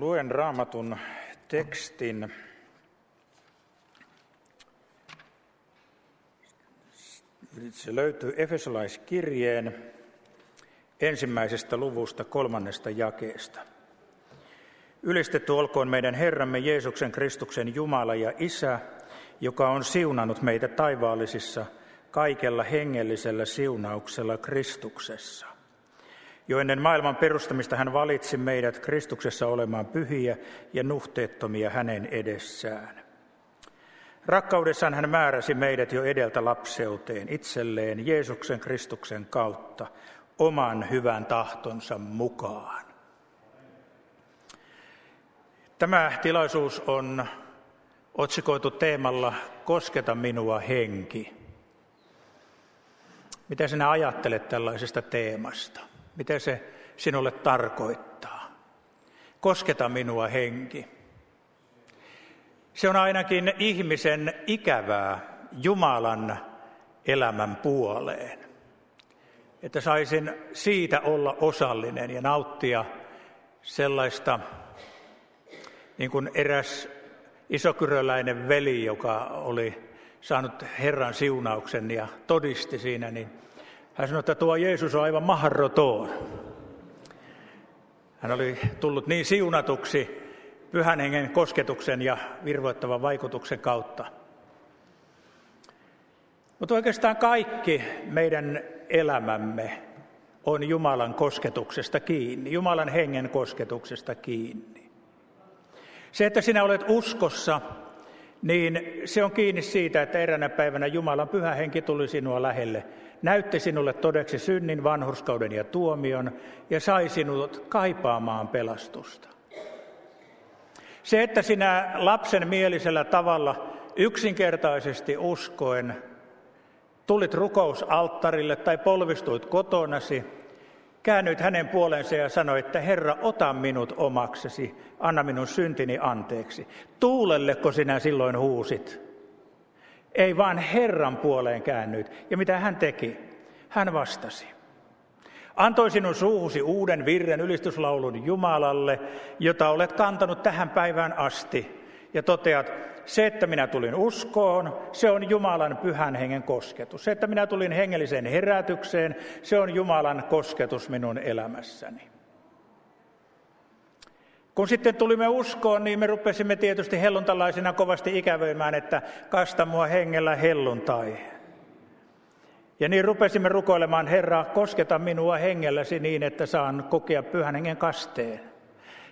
Luen raamatun tekstin Se löytyy Efesolaiskirjeen ensimmäisestä luvusta kolmannesta jakeesta. Ylistetty olkoon meidän Herramme Jeesuksen Kristuksen Jumala ja Isä, joka on siunannut meitä taivaallisissa kaikella hengellisellä siunauksella Kristuksessa. Jo ennen maailman perustamista hän valitsi meidät Kristuksessa olemaan pyhiä ja nuhteettomia hänen edessään. Rakkaudessaan hän määräsi meidät jo edeltä lapseuteen itselleen Jeesuksen Kristuksen kautta oman hyvän tahtonsa mukaan. Tämä tilaisuus on otsikoitu teemalla Kosketa minua henki. Mitä sinä ajattelet tällaisesta teemasta? Mitä se sinulle tarkoittaa? Kosketa minua henki. Se on ainakin ihmisen ikävää Jumalan elämän puoleen. Että saisin siitä olla osallinen ja nauttia sellaista, niin kuin eräs isokyröläinen veli, joka oli saanut Herran siunauksen ja todisti siinä, niin hän sanoi, että tuo Jeesus on aivan mahdoton. Hän oli tullut niin siunatuksi pyhän hengen kosketuksen ja virvoittavan vaikutuksen kautta. Mutta oikeastaan kaikki meidän elämämme on Jumalan kosketuksesta kiinni, Jumalan hengen kosketuksesta kiinni. Se, että sinä olet uskossa, niin se on kiinni siitä, että eräänä päivänä Jumalan pyhä henki tuli sinua lähelle, näytti sinulle todeksi synnin, vanhurskauden ja tuomion ja sai sinut kaipaamaan pelastusta. Se, että sinä lapsen mielisellä tavalla yksinkertaisesti uskoen tulit rukousalttarille tai polvistuit kotonasi, käännyit hänen puoleensa ja sanoit, että Herra, ota minut omaksesi, anna minun syntini anteeksi. Tuulelleko sinä silloin huusit? Ei vaan Herran puoleen käännyit. Ja mitä hän teki? Hän vastasi. Antoi sinun suuhusi uuden virren ylistyslaulun Jumalalle, jota olet kantanut tähän päivään asti. Ja toteat, se, että minä tulin uskoon, se on Jumalan pyhän hengen kosketus. Se, että minä tulin hengelliseen herätykseen, se on Jumalan kosketus minun elämässäni. Kun sitten tulimme uskoon, niin me rupesimme tietysti helluntalaisina kovasti ikävöimään, että kasta mua hengellä helluntai. Ja niin rupesimme rukoilemaan, Herra, kosketa minua hengelläsi niin, että saan kokea pyhän hengen kasteen.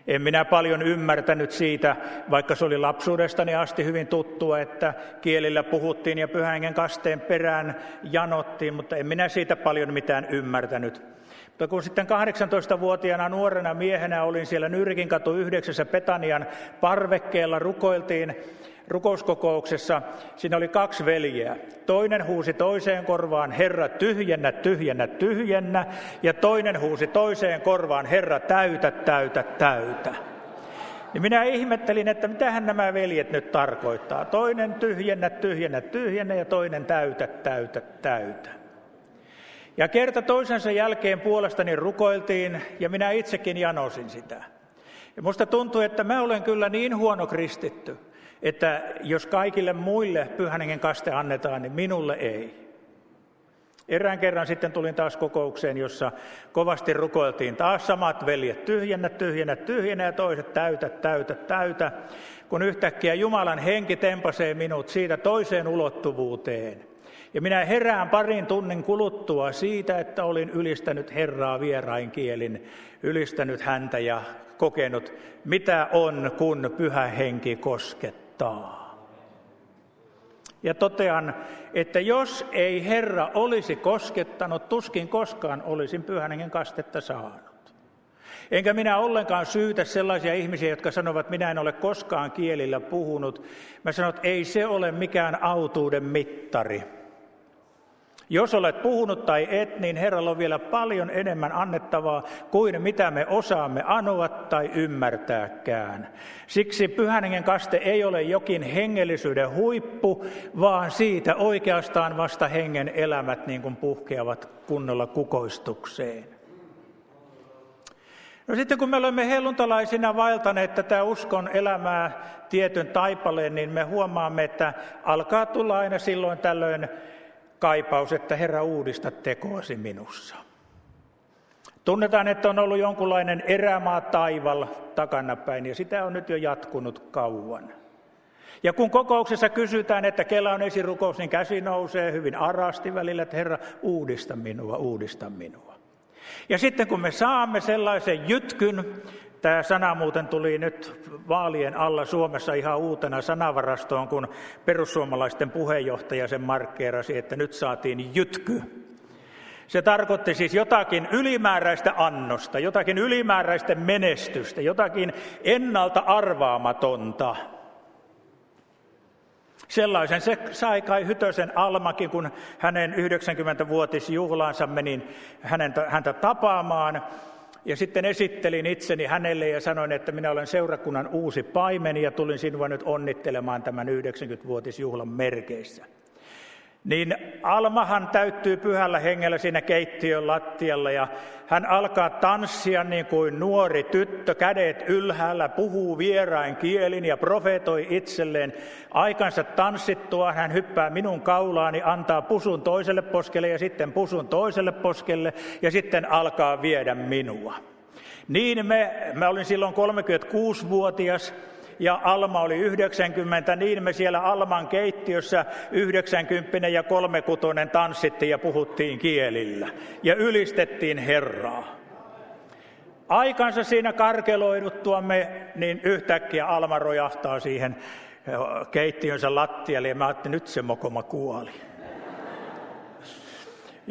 En minä paljon ymmärtänyt siitä, vaikka se oli lapsuudestani asti hyvin tuttua, että kielillä puhuttiin ja pyhän hengen kasteen perään janottiin, mutta en minä siitä paljon mitään ymmärtänyt. Mutta kun sitten 18-vuotiaana nuorena miehenä olin siellä Nyrkin katu yhdeksässä Petanian parvekkeella, rukoiltiin rukouskokouksessa, siinä oli kaksi veljeä. Toinen huusi toiseen korvaan, Herra tyhjennä, tyhjennä, tyhjennä. Ja toinen huusi toiseen korvaan, Herra täytä, täytä, täytä. Niin minä ihmettelin, että mitähän nämä veljet nyt tarkoittaa. Toinen tyhjennä, tyhjennä, tyhjennä ja toinen täytä, täytä, täytä. Ja kerta toisensa jälkeen puolestani rukoiltiin ja minä itsekin janosin sitä. Ja musta tuntuu, että mä olen kyllä niin huono kristitty, että jos kaikille muille pyhän kaste annetaan, niin minulle ei. Erään kerran sitten tulin taas kokoukseen, jossa kovasti rukoiltiin taas samat veljet, tyhjennä, tyhjennä, tyhjennä ja toiset täytä, täytä, täytä, kun yhtäkkiä Jumalan henki tempasee minut siitä toiseen ulottuvuuteen. Ja minä herään parin tunnin kuluttua siitä, että olin ylistänyt Herraa vierain kielin, ylistänyt häntä ja kokenut, mitä on, kun pyhä henki koskettaa. Ja totean, että jos ei Herra olisi koskettanut, tuskin koskaan olisin pyhän hengen kastetta saanut. Enkä minä ollenkaan syytä sellaisia ihmisiä, jotka sanovat, minä en ole koskaan kielillä puhunut. Mä sanon, että ei se ole mikään autuuden mittari. Jos olet puhunut tai et, niin Herralla on vielä paljon enemmän annettavaa kuin mitä me osaamme anoa tai ymmärtääkään. Siksi pyhäningen kaste ei ole jokin hengellisyyden huippu, vaan siitä oikeastaan vasta hengen elämät niin kuin puhkeavat kunnolla kukoistukseen. No sitten kun me olemme helluntalaisina vaeltaneet tätä uskon elämää tietyn taipaleen, niin me huomaamme, että alkaa tulla aina silloin tällöin kaipaus, että Herra uudista tekoasi minussa. Tunnetaan, että on ollut jonkunlainen erämaa taival takanapäin ja sitä on nyt jo jatkunut kauan. Ja kun kokouksessa kysytään, että kellä on esirukous, niin käsi nousee hyvin arasti välillä, että Herra, uudista minua, uudista minua. Ja sitten kun me saamme sellaisen jytkyn, tämä sana muuten tuli nyt vaalien alla Suomessa ihan uutena sanavarastoon, kun perussuomalaisten puheenjohtaja sen markkeerasi, että nyt saatiin jytky. Se tarkoitti siis jotakin ylimääräistä annosta, jotakin ylimääräistä menestystä, jotakin ennalta arvaamatonta. Sellaisen se sai kai Hytösen Almakin, kun hänen 90-vuotisjuhlaansa menin häntä tapaamaan. Ja sitten esittelin itseni hänelle ja sanoin, että minä olen seurakunnan uusi paimeni ja tulin sinua nyt onnittelemaan tämän 90-vuotisjuhlan merkeissä. Niin Almahan täyttyy pyhällä hengellä siinä keittiön lattialla ja hän alkaa tanssia niin kuin nuori tyttö, kädet ylhäällä, puhuu vierain kielin ja profetoi itselleen. Aikansa tanssittua hän hyppää minun kaulaani, antaa pusun toiselle poskelle ja sitten pusun toiselle poskelle ja sitten alkaa viedä minua. Niin me, mä olin silloin 36-vuotias, ja Alma oli 90, niin me siellä Alman keittiössä 90 ja kolmekutonen tanssittiin ja puhuttiin kielillä ja ylistettiin Herraa. Aikansa siinä karkeloiduttuamme, niin yhtäkkiä Alma rojahtaa siihen keittiönsä lattialle ja mä ajattelin, nyt se mokoma kuoli.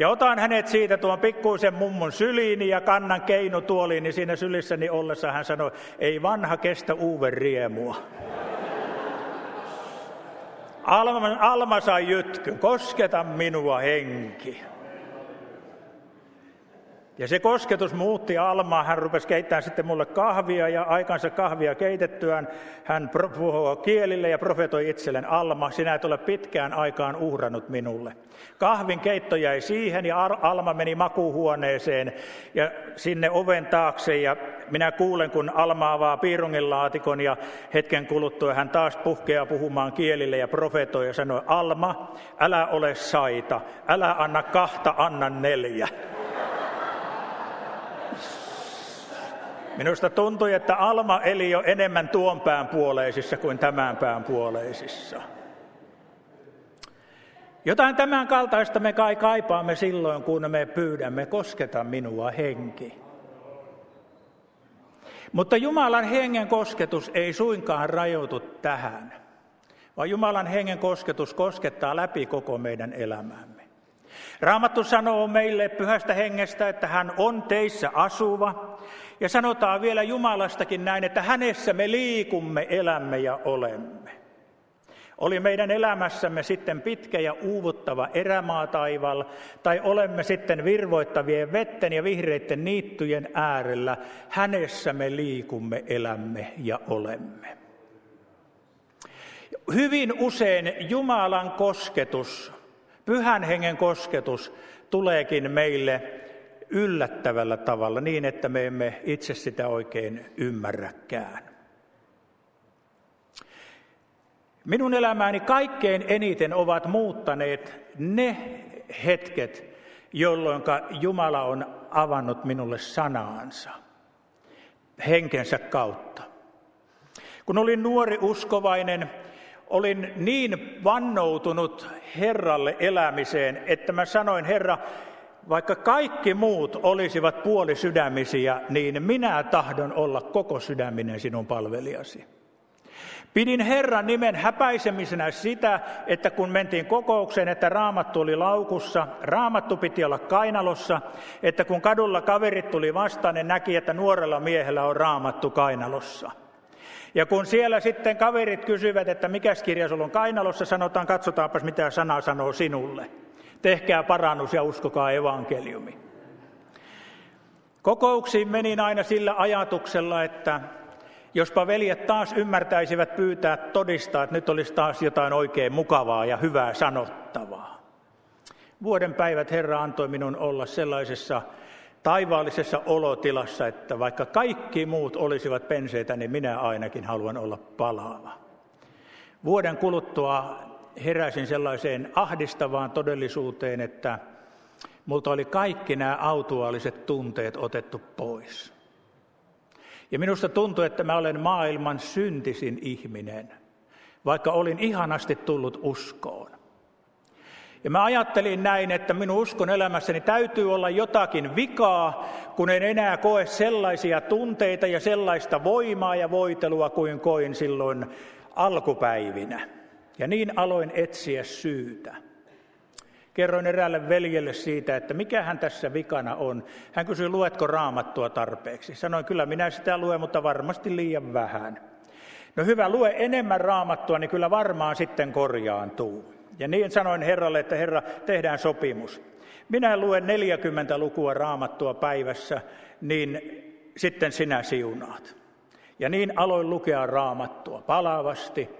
Ja otan hänet siitä tuon pikkuisen mummun syliini ja kannan keinutuoliin, niin siinä sylissäni ollessa hän sanoi, ei vanha kestä uuden riemua. Alma, Alma sai jytkyn, kosketa minua henki. Ja se kosketus muutti Almaa. Hän rupesi keittämään sitten mulle kahvia ja aikansa kahvia keitettyään hän puhui kielille ja profetoi itselleen Alma, sinä et ole pitkään aikaan uhrannut minulle. Kahvin keitto jäi siihen ja Alma meni makuuhuoneeseen ja sinne oven taakse ja minä kuulen, kun Alma avaa piirungin laatikon ja hetken kuluttua hän taas puhkeaa puhumaan kielille ja profetoi ja sanoi, Alma, älä ole saita, älä anna kahta, anna neljä. Minusta tuntui, että Alma eli jo enemmän tuon pään puoleisissa kuin tämän pään puoleisissa. Jotain tämän kaltaista me kai kaipaamme silloin, kun me pyydämme, kosketa minua henki. Mutta Jumalan hengen kosketus ei suinkaan rajoitu tähän, vaan Jumalan hengen kosketus koskettaa läpi koko meidän elämämme. Raamattu sanoo meille pyhästä hengestä, että hän on teissä asuva. Ja sanotaan vielä Jumalastakin näin, että hänessä me liikumme, elämme ja olemme. Oli meidän elämässämme sitten pitkä ja uuvuttava erämaataival, tai olemme sitten virvoittavien vetten ja vihreiden niittyjen äärellä, hänessä me liikumme, elämme ja olemme. Hyvin usein Jumalan kosketus Pyhän hengen kosketus tuleekin meille yllättävällä tavalla niin, että me emme itse sitä oikein ymmärräkään. Minun elämääni kaikkein eniten ovat muuttaneet ne hetket, jolloin Jumala on avannut minulle sanaansa henkensä kautta. Kun olin nuori uskovainen, olin niin vannoutunut Herralle elämiseen, että mä sanoin, Herra, vaikka kaikki muut olisivat puolisydämisiä, niin minä tahdon olla koko sydäminen sinun palvelijasi. Pidin Herran nimen häpäisemisenä sitä, että kun mentiin kokoukseen, että raamattu oli laukussa, raamattu piti olla kainalossa, että kun kadulla kaverit tuli vastaan, ne näki, että nuorella miehellä on raamattu kainalossa. Ja kun siellä sitten kaverit kysyvät, että mikä kirja sulla on kainalossa, sanotaan, katsotaanpas mitä sana sanoo sinulle. Tehkää parannus ja uskokaa evankeliumi. Kokouksiin menin aina sillä ajatuksella, että jospa veljet taas ymmärtäisivät pyytää todistaa, että nyt olisi taas jotain oikein mukavaa ja hyvää sanottavaa. Vuoden päivät Herra antoi minun olla sellaisessa taivaallisessa olotilassa, että vaikka kaikki muut olisivat penseitä, niin minä ainakin haluan olla palaava. Vuoden kuluttua heräsin sellaiseen ahdistavaan todellisuuteen, että multa oli kaikki nämä autuaaliset tunteet otettu pois. Ja minusta tuntui, että mä olen maailman syntisin ihminen, vaikka olin ihanasti tullut uskoon. Ja mä ajattelin näin, että minun uskon elämässäni täytyy olla jotakin vikaa, kun en enää koe sellaisia tunteita ja sellaista voimaa ja voitelua kuin koin silloin alkupäivinä. Ja niin aloin etsiä syytä. Kerroin eräälle veljelle siitä, että mikä hän tässä vikana on. Hän kysyi, luetko raamattua tarpeeksi. Sanoin, kyllä minä sitä luen, mutta varmasti liian vähän. No hyvä, lue enemmän raamattua, niin kyllä varmaan sitten korjaantuu. Ja niin sanoin Herralle, että Herra, tehdään sopimus. Minä luen 40 lukua raamattua päivässä, niin sitten sinä siunaat. Ja niin aloin lukea raamattua palavasti.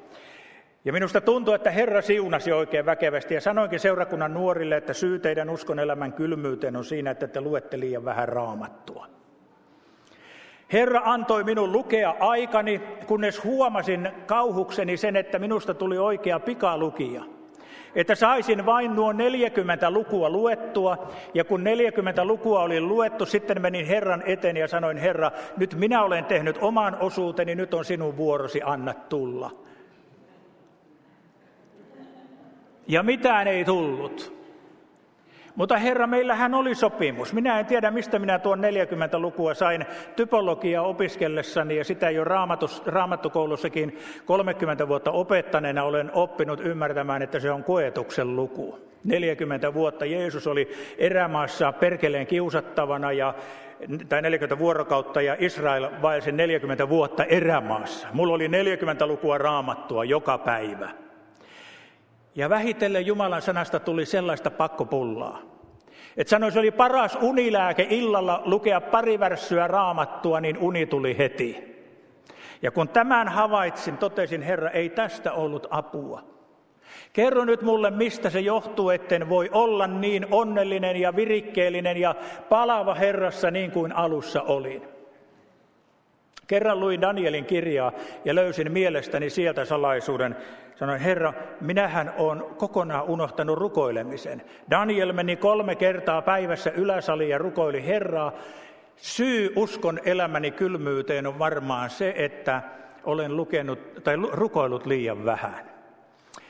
Ja minusta tuntuu, että Herra siunasi oikein väkevästi ja sanoinkin seurakunnan nuorille, että syy teidän uskon elämän kylmyyteen on siinä, että te luette liian vähän raamattua. Herra antoi minun lukea aikani, kunnes huomasin kauhukseni sen, että minusta tuli oikea pikalukija että saisin vain nuo 40 lukua luettua. Ja kun 40 lukua oli luettu, sitten menin Herran eteen ja sanoin, Herra, nyt minä olen tehnyt oman osuuteni, nyt on sinun vuorosi, anna tulla. Ja mitään ei tullut. Mutta Herra, meillähän oli sopimus. Minä en tiedä, mistä minä tuon 40 lukua sain typologiaa opiskellessani ja sitä jo raamatus, raamattukoulussakin 30 vuotta opettaneena olen oppinut ymmärtämään, että se on koetuksen luku. 40 vuotta Jeesus oli erämaassa perkeleen kiusattavana ja tai 40 vuorokautta ja Israel vaelsi 40 vuotta erämaassa. Mulla oli 40 lukua raamattua joka päivä. Ja vähitellen Jumalan sanasta tuli sellaista pakkopullaa. Että sanoi, se oli paras unilääke illalla lukea pari värssyä raamattua, niin uni tuli heti. Ja kun tämän havaitsin, totesin, Herra, ei tästä ollut apua. Kerro nyt mulle, mistä se johtuu, etten voi olla niin onnellinen ja virikkeellinen ja palava Herrassa niin kuin alussa olin. Kerran luin Danielin kirjaa ja löysin mielestäni sieltä salaisuuden. Sanoin, Herra, minähän olen kokonaan unohtanut rukoilemisen. Daniel meni kolme kertaa päivässä yläsaliin ja rukoili Herraa. Syy uskon elämäni kylmyyteen on varmaan se, että olen lukenut tai rukoillut liian vähän.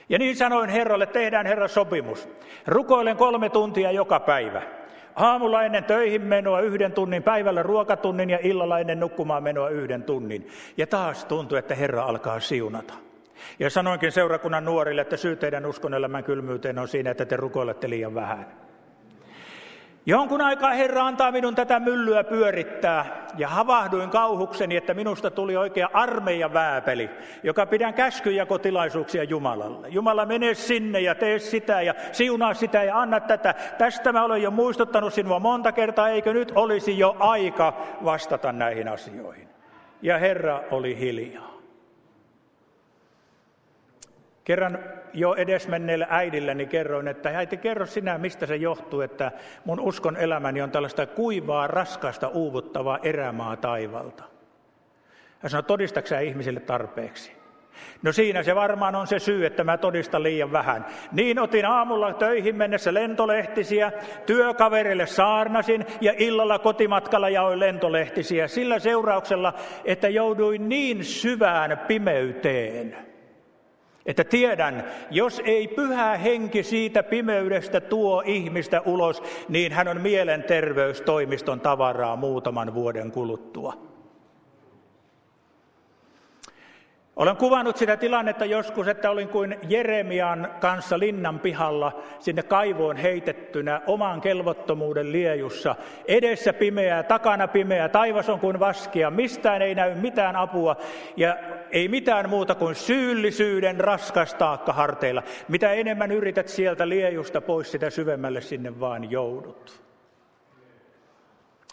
Ja niin sanoin Herralle, tehdään Herra sopimus. Rukoilen kolme tuntia joka päivä. Aamulla ennen töihin menoa yhden tunnin, päivällä ruokatunnin ja illalla ennen nukkumaan menoa yhden tunnin. Ja taas tuntuu, että Herra alkaa siunata. Ja sanoinkin seurakunnan nuorille, että syy teidän uskonelämän kylmyyteen on siinä, että te rukoilette liian vähän. Jonkun aikaa Herra antaa minun tätä myllyä pyörittää ja havahduin kauhukseni, että minusta tuli oikea armeijan vääpeli, joka pidän käskyjakotilaisuuksia Jumalalle. Jumala, mene sinne ja tee sitä ja siunaa sitä ja anna tätä. Tästä mä olen jo muistuttanut sinua monta kertaa, eikö nyt olisi jo aika vastata näihin asioihin. Ja Herra oli hiljaa. Kerran jo edesmenneelle äidilleni kerroin, että äiti kerro sinä, mistä se johtuu, että mun uskon elämäni on tällaista kuivaa, raskasta, uuvuttavaa erämaa taivalta. Hän sanoi, todistaksä ihmisille tarpeeksi? No siinä se varmaan on se syy, että mä todistan liian vähän. Niin otin aamulla töihin mennessä lentolehtisiä, työkaverille saarnasin ja illalla kotimatkalla jaoin lentolehtisiä sillä seurauksella, että jouduin niin syvään pimeyteen – että tiedän, jos ei pyhä henki siitä pimeydestä tuo ihmistä ulos, niin hän on mielenterveystoimiston tavaraa muutaman vuoden kuluttua. Olen kuvannut sitä tilannetta joskus, että olin kuin Jeremian kanssa linnan pihalla sinne kaivoon heitettynä oman kelvottomuuden liejussa. Edessä pimeää, takana pimeää, taivas on kuin vaskia, mistään ei näy mitään apua ja ei mitään muuta kuin syyllisyyden raskas taakka harteilla. Mitä enemmän yrität sieltä liejusta pois, sitä syvemmälle sinne vaan joudut.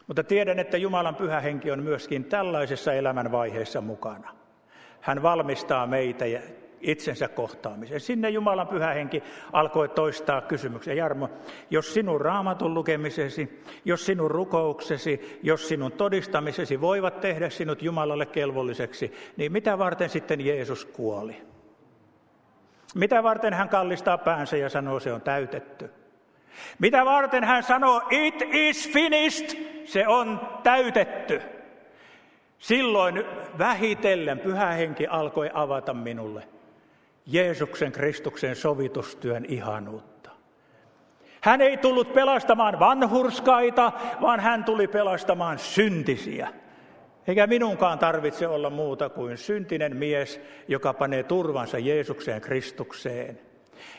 Mutta tiedän, että Jumalan pyhä henki on myöskin tällaisessa elämänvaiheessa mukana. Hän valmistaa meitä itsensä kohtaamiseen. Sinne Jumalan pyhä henki alkoi toistaa kysymyksen. Jarmo, jos sinun raamatun lukemisesi, jos sinun rukouksesi, jos sinun todistamisesi voivat tehdä sinut Jumalalle kelvolliseksi, niin mitä varten sitten Jeesus kuoli? Mitä varten hän kallistaa päänsä ja sanoo, se on täytetty? Mitä varten hän sanoo, it is finished, se on täytetty? Silloin vähitellen pyhä henki alkoi avata minulle Jeesuksen Kristuksen sovitustyön ihanuutta. Hän ei tullut pelastamaan vanhurskaita, vaan hän tuli pelastamaan syntisiä. Eikä minunkaan tarvitse olla muuta kuin syntinen mies, joka panee turvansa Jeesukseen Kristukseen.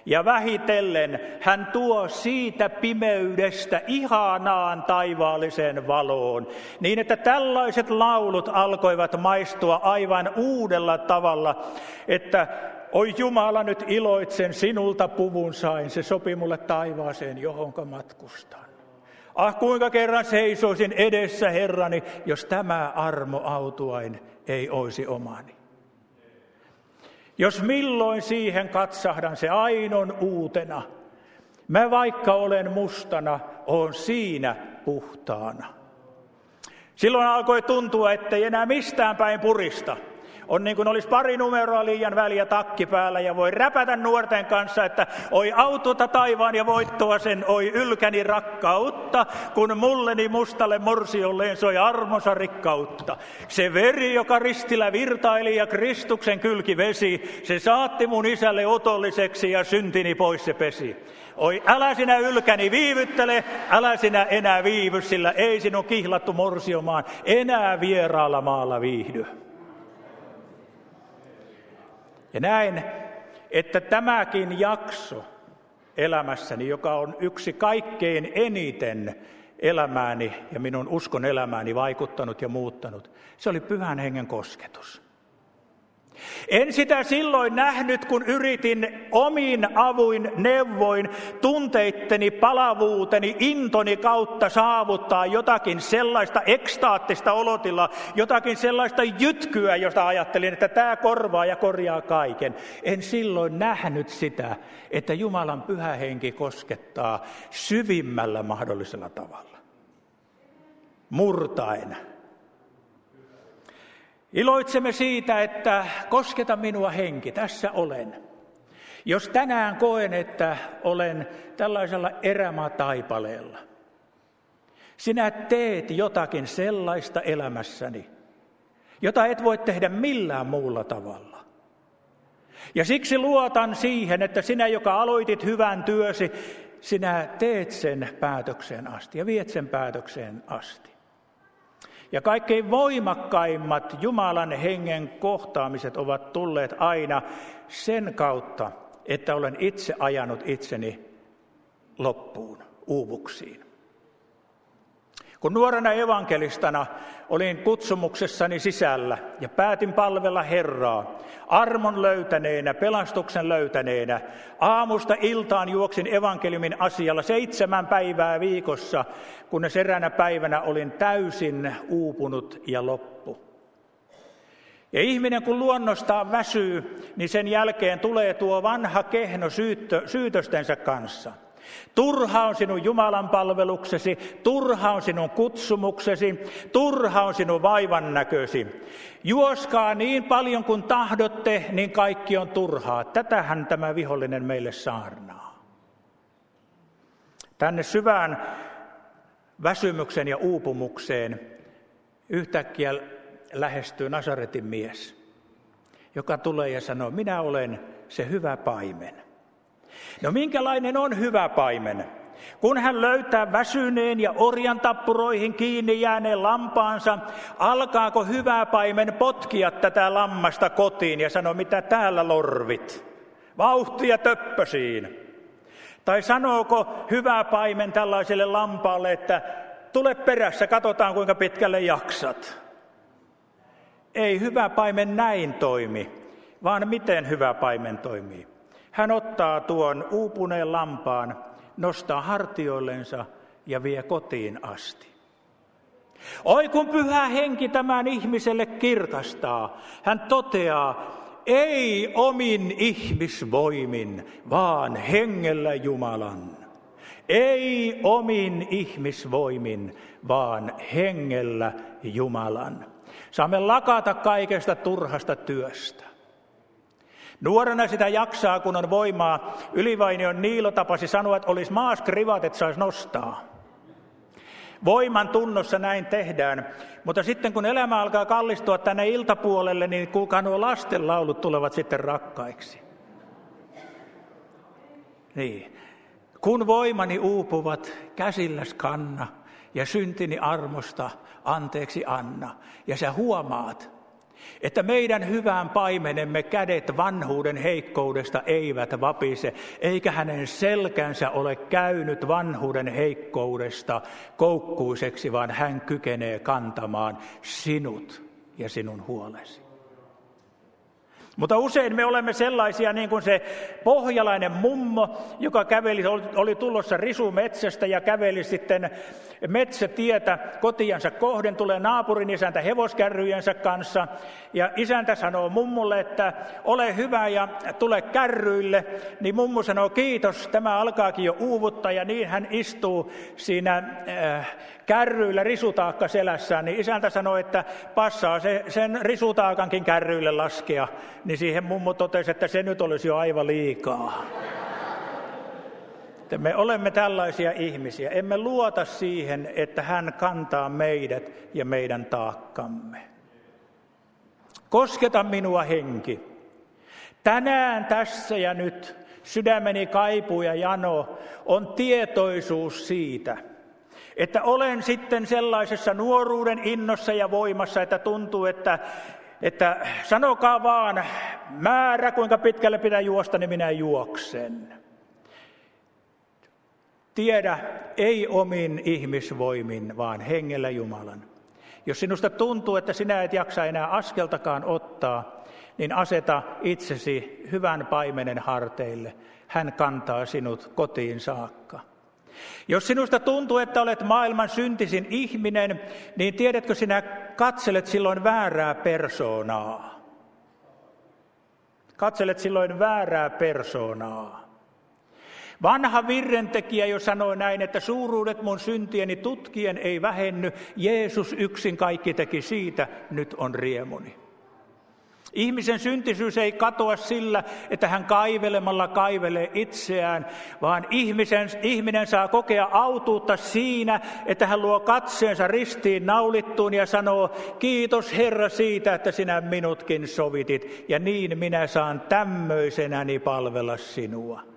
Ja vähitellen hän tuo siitä pimeydestä ihanaan taivaalliseen valoon, niin että tällaiset laulut alkoivat maistua aivan uudella tavalla, että oi Jumala nyt iloitsen sinulta puvun sain, se sopi mulle taivaaseen, johonka matkustan. Ah, kuinka kerran seisoisin edessä Herrani, jos tämä armo autuain ei olisi omani. Jos milloin siihen katsahdan se ainon uutena, mä vaikka olen mustana, on siinä puhtaana. Silloin alkoi tuntua, ettei enää mistään päin purista on niin kuin olisi pari numeroa liian väliä takki päällä ja voi räpätä nuorten kanssa, että oi aututa taivaan ja voittoa sen, oi ylkäni rakkautta, kun mulleni mustalle morsiolleen soi armonsa rikkautta. Se veri, joka ristillä virtaili ja Kristuksen kylki vesi, se saatti mun isälle otolliseksi ja syntini pois se pesi. Oi, älä sinä ylkäni viivyttele, älä sinä enää viivy, sillä ei sinun kihlattu morsiomaan enää vieraalla maalla viihdy. Ja näin, että tämäkin jakso elämässäni, joka on yksi kaikkein eniten elämääni ja minun uskon elämääni vaikuttanut ja muuttanut, se oli pyhän hengen kosketus. En sitä silloin nähnyt, kun yritin omin avuin neuvoin tunteitteni, palavuuteni, intoni kautta saavuttaa jotakin sellaista ekstaattista olotilla, jotakin sellaista jytkyä, josta ajattelin, että tämä korvaa ja korjaa kaiken. En silloin nähnyt sitä, että Jumalan pyhä henki koskettaa syvimmällä mahdollisella tavalla. Murtaen Iloitsemme siitä, että kosketa minua henki, tässä olen. Jos tänään koen, että olen tällaisella erämaataipaleella, sinä teet jotakin sellaista elämässäni, jota et voi tehdä millään muulla tavalla. Ja siksi luotan siihen, että sinä, joka aloitit hyvän työsi, sinä teet sen päätökseen asti ja viet sen päätökseen asti. Ja kaikkein voimakkaimmat Jumalan hengen kohtaamiset ovat tulleet aina sen kautta, että olen itse ajanut itseni loppuun, uuvuksiin. Kun nuorena evankelistana olin kutsumuksessani sisällä ja päätin palvella Herraa, armon löytäneenä, pelastuksen löytäneenä, aamusta iltaan juoksin evankeliumin asialla seitsemän päivää viikossa, kunnes eräänä päivänä olin täysin uupunut ja loppu. Ja ihminen kun luonnostaan väsyy, niin sen jälkeen tulee tuo vanha kehno syyttö, syytöstensä kanssa – Turha on sinun Jumalan palveluksesi, turha on sinun kutsumuksesi, turha on sinun vaivan näkösi. Juoskaa niin paljon kuin tahdotte, niin kaikki on turhaa. Tätähän tämä vihollinen meille saarnaa. Tänne syvään väsymyksen ja uupumukseen yhtäkkiä lähestyy Nasaretin mies, joka tulee ja sanoo, minä olen se hyvä paimen. No minkälainen on hyvä paimen? Kun hän löytää väsyneen ja orjan tappuroihin kiinni jääneen lampaansa, alkaako hyvä paimen potkia tätä lammasta kotiin ja sanoa, mitä täällä lorvit? Vauhtia töppösiin. Tai sanooko hyvä paimen tällaiselle lampaalle, että tule perässä, katsotaan kuinka pitkälle jaksat. Ei hyvä paimen näin toimi, vaan miten hyvä paimen toimii. Hän ottaa tuon uupuneen lampaan, nostaa hartioillensa ja vie kotiin asti. Oi kun pyhä henki tämän ihmiselle kirkastaa. Hän toteaa, ei omin ihmisvoimin, vaan hengellä Jumalan. Ei omin ihmisvoimin, vaan hengellä Jumalan. Saamme lakata kaikesta turhasta työstä. Nuorena sitä jaksaa, kun on voimaa. Ylivainion Niilo tapasi sanoa, että olisi maaskrivat, että saisi nostaa. Voiman tunnossa näin tehdään. Mutta sitten kun elämä alkaa kallistua tänne iltapuolelle, niin kuulkaa nuo lastenlaulut tulevat sitten rakkaiksi. Niin. Kun voimani uupuvat, käsilläs kanna ja syntini armosta anteeksi anna. Ja sä huomaat, että meidän hyvään paimenemme kädet vanhuuden heikkoudesta eivät vapise, eikä hänen selkänsä ole käynyt vanhuuden heikkoudesta koukkuiseksi, vaan hän kykenee kantamaan sinut ja sinun huolesi. Mutta usein me olemme sellaisia niin kuin se pohjalainen mummo, joka käveli, oli tulossa risumetsästä ja käveli sitten metsätietä kotiansa kohden, tulee naapurin isäntä hevoskärryjensä kanssa. Ja isäntä sanoo mummulle, että ole hyvä ja tule kärryille. Niin mummu sanoo kiitos, tämä alkaakin jo uuvuttaa ja niin hän istuu siinä äh, kärryillä risutaakka selässään. Niin isäntä sanoi, että passaa se, sen risutaakankin kärryille laskea. Niin siihen mummo totesi, että se nyt olisi jo aivan liikaa. Me olemme tällaisia ihmisiä. Emme luota siihen, että hän kantaa meidät ja meidän taakkamme. Kosketa minua henki. Tänään tässä ja nyt sydämeni kaipuu ja jano on tietoisuus siitä, että olen sitten sellaisessa nuoruuden innossa ja voimassa, että tuntuu, että, että sanokaa vaan määrä, kuinka pitkälle pitää juosta, niin minä juoksen. Tiedä, ei omin ihmisvoimin, vaan hengellä Jumalan. Jos sinusta tuntuu, että sinä et jaksa enää askeltakaan ottaa, niin aseta itsesi hyvän paimenen harteille. Hän kantaa sinut kotiin saakka. Jos sinusta tuntuu, että olet maailman syntisin ihminen, niin tiedätkö sinä katselet silloin väärää persoonaa. Katselet silloin väärää persoonaa. Vanha virrentekijä jo sanoi näin, että suuruudet mun syntieni tutkien ei vähenny. Jeesus yksin kaikki teki siitä, nyt on riemuni. Ihmisen syntisyys ei katoa sillä, että hän kaivelemalla kaivelee itseään, vaan ihmisen, ihminen saa kokea autuutta siinä, että hän luo katseensa ristiin naulittuun ja sanoo, kiitos Herra siitä, että sinä minutkin sovitit, ja niin minä saan tämmöisenäni palvella sinua.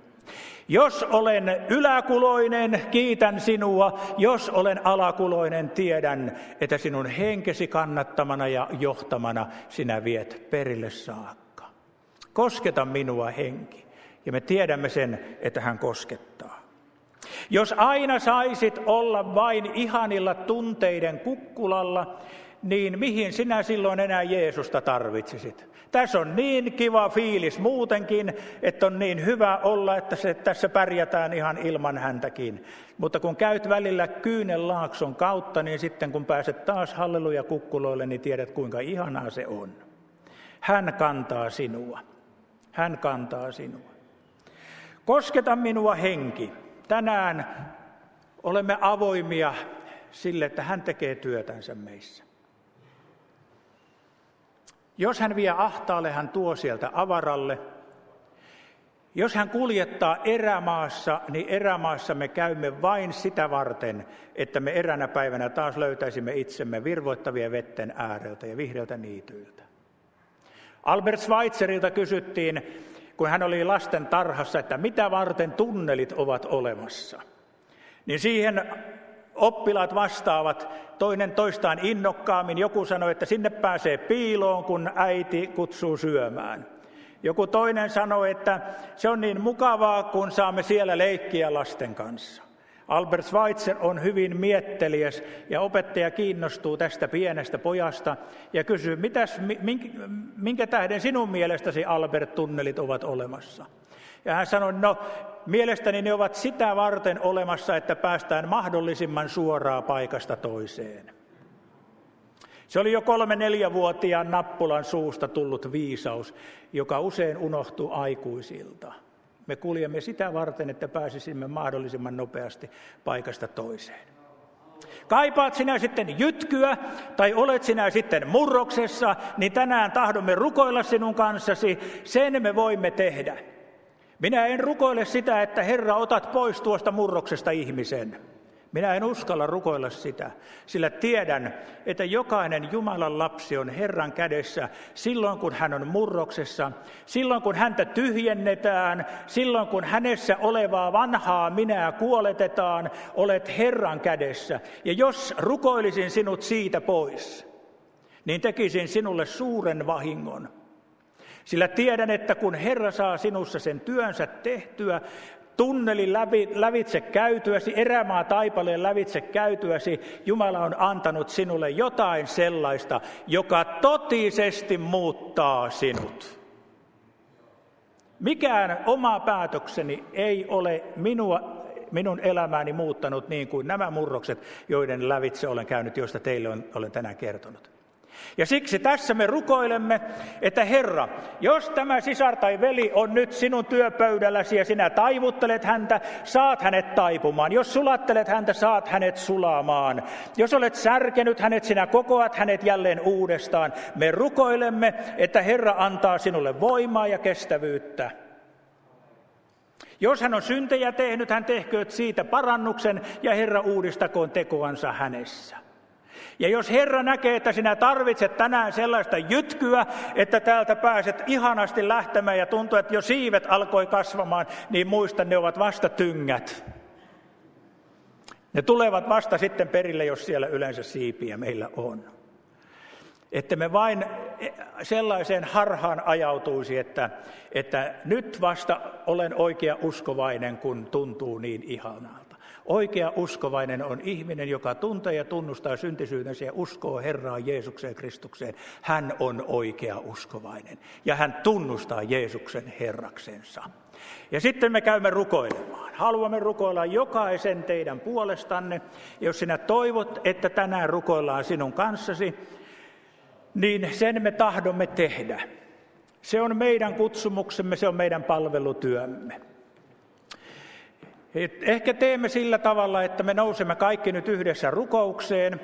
Jos olen yläkuloinen, kiitän sinua. Jos olen alakuloinen, tiedän, että sinun henkesi kannattamana ja johtamana sinä viet perille saakka. Kosketa minua henki. Ja me tiedämme sen, että hän koskettaa. Jos aina saisit olla vain ihanilla tunteiden kukkulalla, niin mihin sinä silloin enää Jeesusta tarvitsisit? Tässä on niin kiva fiilis muutenkin, että on niin hyvä olla, että se, tässä pärjätään ihan ilman häntäkin. Mutta kun käyt välillä Kyynen laakson kautta, niin sitten kun pääset taas halleluja kukkuloille, niin tiedät kuinka ihanaa se on. Hän kantaa sinua. Hän kantaa sinua. Kosketa minua henki. Tänään olemme avoimia sille, että hän tekee työtänsä meissä. Jos hän vie ahtaalle, hän tuo sieltä avaralle. Jos hän kuljettaa erämaassa, niin erämaassa me käymme vain sitä varten, että me eränä päivänä taas löytäisimme itsemme virvoittavia vetten ääreltä ja vihreältä niityiltä. Albert Schweitzerilta kysyttiin, kun hän oli lasten tarhassa, että mitä varten tunnelit ovat olemassa. Niin siihen oppilaat vastaavat toinen toistaan innokkaammin. Joku sanoi, että sinne pääsee piiloon, kun äiti kutsuu syömään. Joku toinen sanoi, että se on niin mukavaa, kun saamme siellä leikkiä lasten kanssa. Albert Schweitzer on hyvin mietteliäs ja opettaja kiinnostuu tästä pienestä pojasta ja kysyy, mitäs, minkä tähden sinun mielestäsi Albert tunnelit ovat olemassa? Ja hän sanoi, no mielestäni ne ovat sitä varten olemassa, että päästään mahdollisimman suoraa paikasta toiseen. Se oli jo kolme neljävuotiaan nappulan suusta tullut viisaus, joka usein unohtuu aikuisilta. Me kuljemme sitä varten, että pääsisimme mahdollisimman nopeasti paikasta toiseen. Kaipaat sinä sitten jytkyä tai olet sinä sitten murroksessa, niin tänään tahdomme rukoilla sinun kanssasi. Sen me voimme tehdä. Minä en rukoile sitä, että Herra otat pois tuosta murroksesta ihmisen. Minä en uskalla rukoilla sitä, sillä tiedän, että jokainen Jumalan lapsi on Herran kädessä silloin, kun hän on murroksessa, silloin, kun häntä tyhjennetään, silloin, kun hänessä olevaa vanhaa minää kuoletetaan, olet Herran kädessä. Ja jos rukoilisin sinut siitä pois, niin tekisin sinulle suuren vahingon. Sillä tiedän, että kun Herra saa sinussa sen työnsä tehtyä, tunnelin läpi, lävitse käytyäsi, erämaa taipaleen lävitse käytyäsi, Jumala on antanut sinulle jotain sellaista, joka totisesti muuttaa sinut. Mikään oma päätökseni ei ole minua, minun elämääni muuttanut niin kuin nämä murrokset, joiden lävitse olen käynyt, joista teille olen tänään kertonut. Ja siksi tässä me rukoilemme, että Herra, jos tämä sisar tai veli on nyt sinun työpöydälläsi ja sinä taivuttelet häntä, saat hänet taipumaan. Jos sulattelet häntä, saat hänet sulamaan. Jos olet särkenyt hänet, sinä kokoat hänet jälleen uudestaan. Me rukoilemme, että Herra antaa sinulle voimaa ja kestävyyttä. Jos hän on syntejä tehnyt, hän tehkööt siitä parannuksen ja Herra uudistakoon tekoansa hänessä. Ja jos Herra näkee, että sinä tarvitset tänään sellaista jytkyä, että täältä pääset ihanasti lähtemään ja tuntuu, että jo siivet alkoi kasvamaan, niin muista, ne ovat vasta tyngät. Ne tulevat vasta sitten perille, jos siellä yleensä siipiä meillä on. Että me vain sellaiseen harhaan ajautuisi, että, että nyt vasta olen oikea uskovainen, kun tuntuu niin ihanaa. Oikea uskovainen on ihminen, joka tuntee ja tunnustaa syntisyytensä ja uskoo Herraan Jeesukseen Kristukseen. Hän on oikea uskovainen ja hän tunnustaa Jeesuksen Herraksensa. Ja sitten me käymme rukoilemaan. Haluamme rukoilla jokaisen teidän puolestanne. Jos sinä toivot, että tänään rukoillaan sinun kanssasi, niin sen me tahdomme tehdä. Se on meidän kutsumuksemme, se on meidän palvelutyömme. Ehkä teemme sillä tavalla, että me nousemme kaikki nyt yhdessä rukoukseen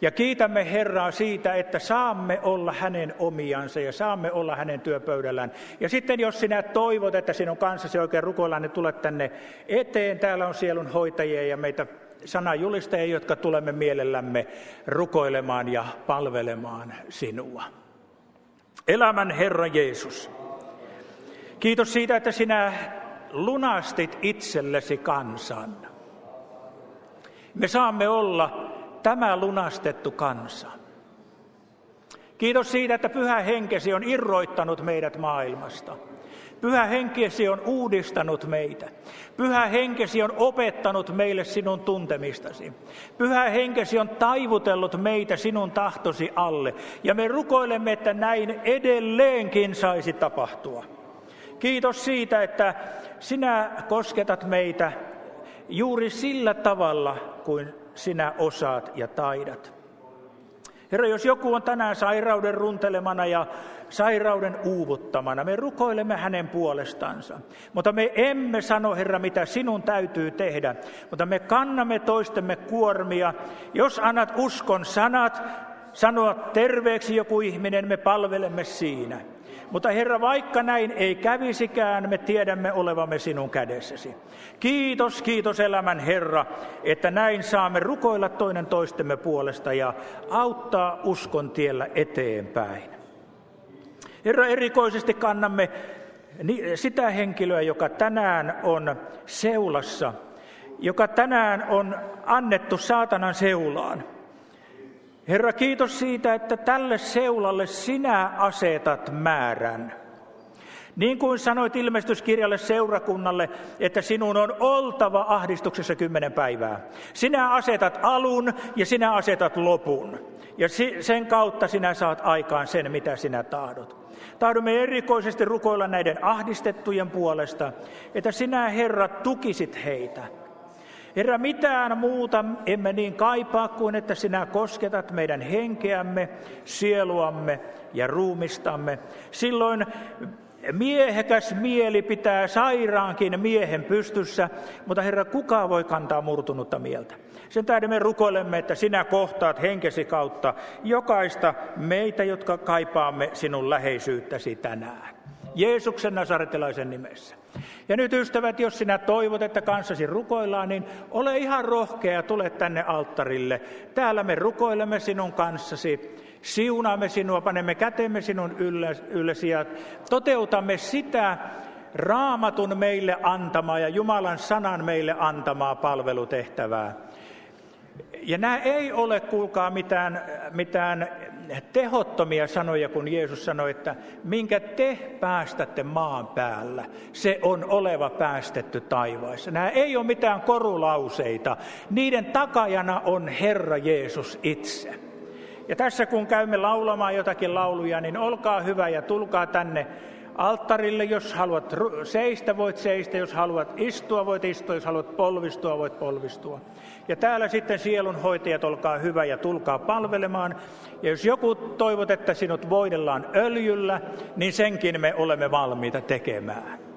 ja kiitämme Herraa siitä, että saamme olla hänen omiansa ja saamme olla hänen työpöydällään. Ja sitten jos sinä toivot, että sinun kanssasi oikein rukoillaan, niin tulet tänne eteen. Täällä on sielun hoitajia ja meitä sanajulistajia, jotka tulemme mielellämme rukoilemaan ja palvelemaan sinua. Elämän Herra Jeesus. Kiitos siitä, että sinä lunastit itsellesi kansan. Me saamme olla tämä lunastettu kansa. Kiitos siitä, että pyhä henkesi on irroittanut meidät maailmasta. Pyhä henkesi on uudistanut meitä. Pyhä henkesi on opettanut meille sinun tuntemistasi. Pyhä henkesi on taivutellut meitä sinun tahtosi alle. Ja me rukoilemme, että näin edelleenkin saisi tapahtua. Kiitos siitä, että sinä kosketat meitä juuri sillä tavalla kuin sinä osaat ja taidat. Herra, jos joku on tänään sairauden runtelemana ja sairauden uuvuttamana, me rukoilemme hänen puolestansa. Mutta me emme sano, Herra, mitä sinun täytyy tehdä, mutta me kannamme toistemme kuormia. Jos annat uskon sanat, sanoa terveeksi joku ihminen, me palvelemme siinä. Mutta Herra, vaikka näin ei kävisikään, me tiedämme olevamme sinun kädessäsi. Kiitos, kiitos elämän Herra, että näin saamme rukoilla toinen toistemme puolesta ja auttaa uskon tiellä eteenpäin. Herra, erikoisesti kannamme sitä henkilöä, joka tänään on seulassa, joka tänään on annettu saatanan seulaan. Herra, kiitos siitä, että tälle seulalle sinä asetat määrän. Niin kuin sanoit ilmestyskirjalle seurakunnalle, että sinun on oltava ahdistuksessa kymmenen päivää. Sinä asetat alun ja sinä asetat lopun. Ja sen kautta sinä saat aikaan sen, mitä sinä tahdot. Tahdomme erikoisesti rukoilla näiden ahdistettujen puolesta, että sinä, Herra, tukisit heitä. Herra, mitään muuta emme niin kaipaa kuin, että sinä kosketat meidän henkeämme, sieluamme ja ruumistamme. Silloin Miehekäs mieli pitää sairaankin miehen pystyssä, mutta Herra, kuka voi kantaa murtunutta mieltä? Sen tähden me rukoilemme, että sinä kohtaat henkesi kautta jokaista meitä, jotka kaipaamme sinun läheisyyttäsi tänään. Jeesuksen nasaretilaisen nimessä. Ja nyt ystävät, jos sinä toivot, että kanssasi rukoillaan, niin ole ihan rohkea ja tule tänne alttarille. Täällä me rukoilemme sinun kanssasi siunaamme sinua, panemme kätemme sinun yllesi ja toteutamme sitä raamatun meille antamaa ja Jumalan sanan meille antamaa palvelutehtävää. Ja nämä ei ole, kuulkaa, mitään, mitään tehottomia sanoja, kun Jeesus sanoi, että minkä te päästätte maan päällä, se on oleva päästetty taivaissa. Nämä ei ole mitään korulauseita, niiden takajana on Herra Jeesus itse. Ja tässä kun käymme laulamaan jotakin lauluja, niin olkaa hyvä ja tulkaa tänne alttarille, jos haluat seistä, voit seistä, jos haluat istua, voit istua, jos haluat polvistua, voit polvistua. Ja täällä sitten sielunhoitajat, olkaa hyvä ja tulkaa palvelemaan. Ja jos joku toivot, että sinut voidellaan öljyllä, niin senkin me olemme valmiita tekemään.